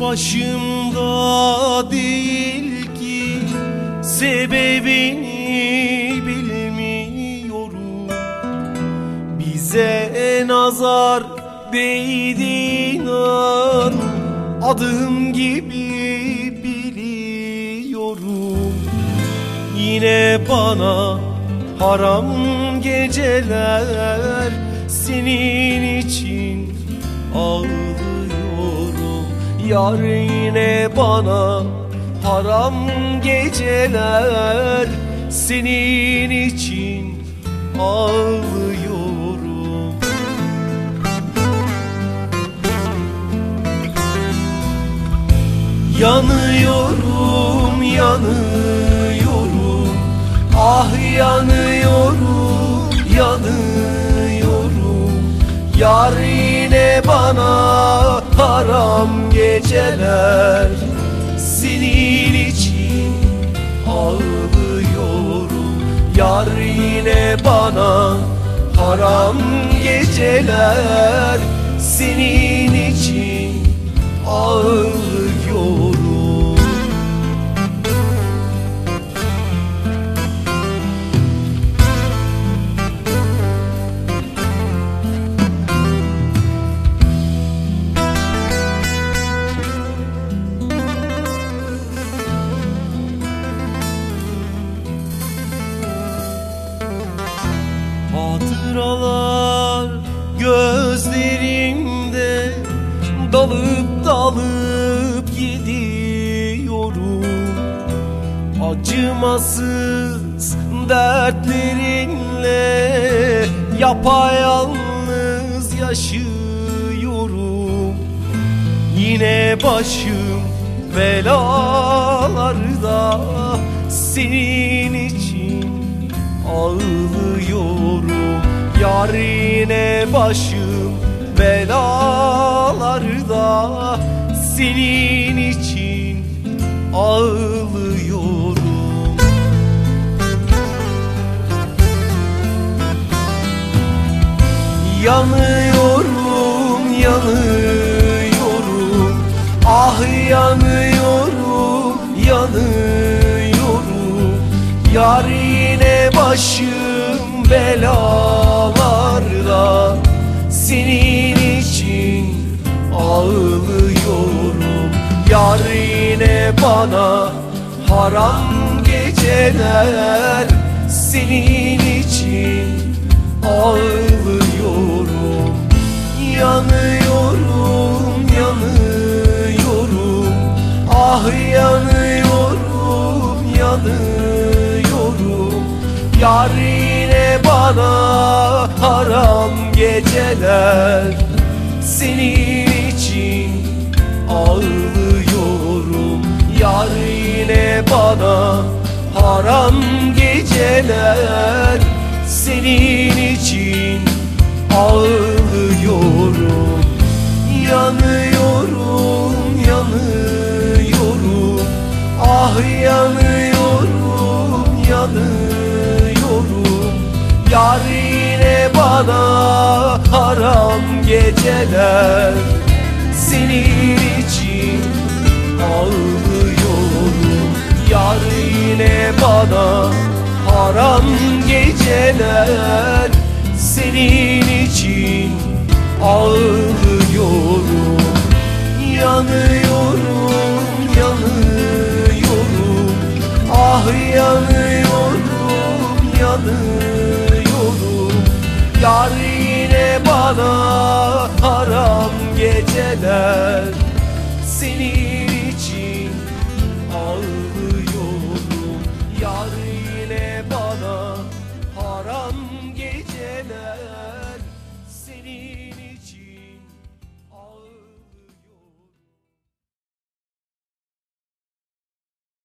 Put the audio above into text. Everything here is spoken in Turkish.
başımda değil ki sebebini bilmiyorum. Bize nazar değdi inan adım gibi biliyorum. Yine bana haram geceler senin için ağlıyorum Yar yine bana haram geceler. Senin için ağlıyorum. Yanıyorum, yanıyorum. Ah yanıyorum, yanıyorum. Yar yine bana haram geceler Senin için. Ağlıyorum Yar yine bana. Haram geceler Senin için. Ağlıyorum Hatıralar gözlerimde dalıp dalıp gidiyorum. Acımasız dertlerinle yapayalnız yaşıyorum. Yine başım belalarda senin için ağlıyorum Yar yine başım belalarda senin için ağlıyorum. Yanıyorum, yanıyorum. Ah yanıyorum, yanıyorum. Yar yine başım belalarda Senin için ağlıyorum. Yar yine bana haram geceler Senin için ağlıyorum. Yanıyorum, yanıyorum. Ah yanıyorum, yanıyorum. Yar bana haram geceler. Senin için ağlıyorum. Yar yine bana haram geceler. Senin için ağlıyorum. Yanıyorum, yanıyorum. Ah yanıyorum, bana haram geceler Senin için ağlıyorum. Yar yine bana haram geceler Senin için ağlıyorum. Yanıyorum, yanıyorum. Ah yanıyorum, yanıyorum Yar yine bana haram geceler. Senin